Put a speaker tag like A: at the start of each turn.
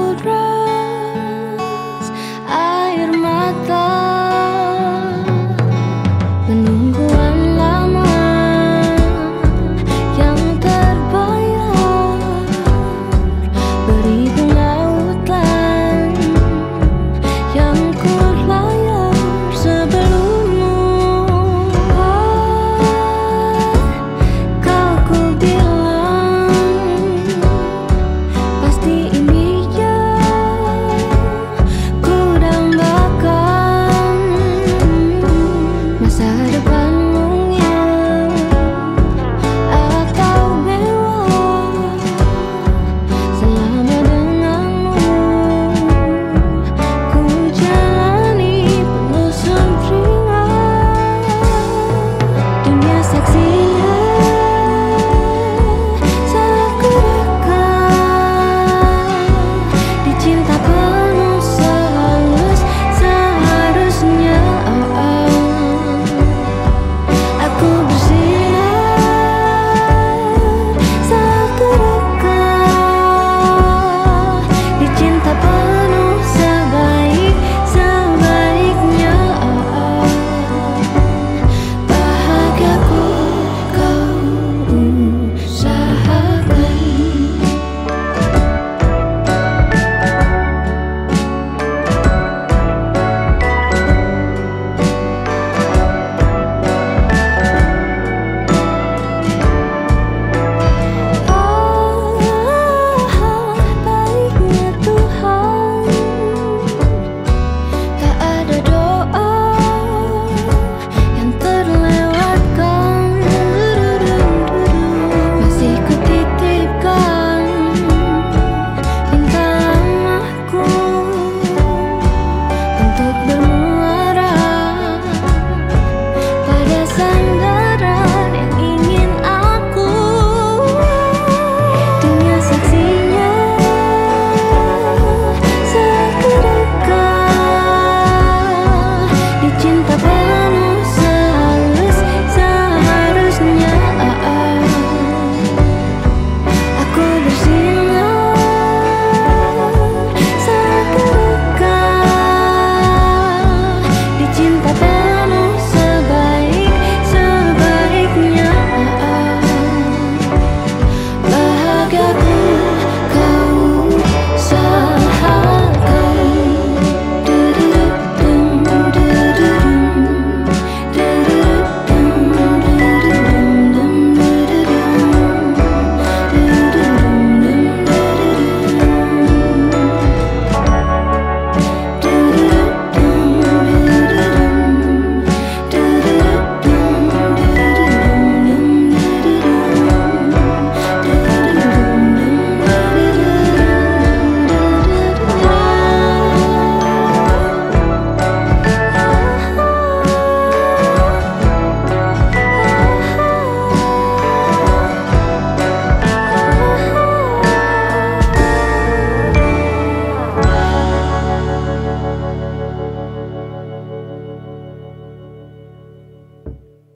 A: would rise. Air mata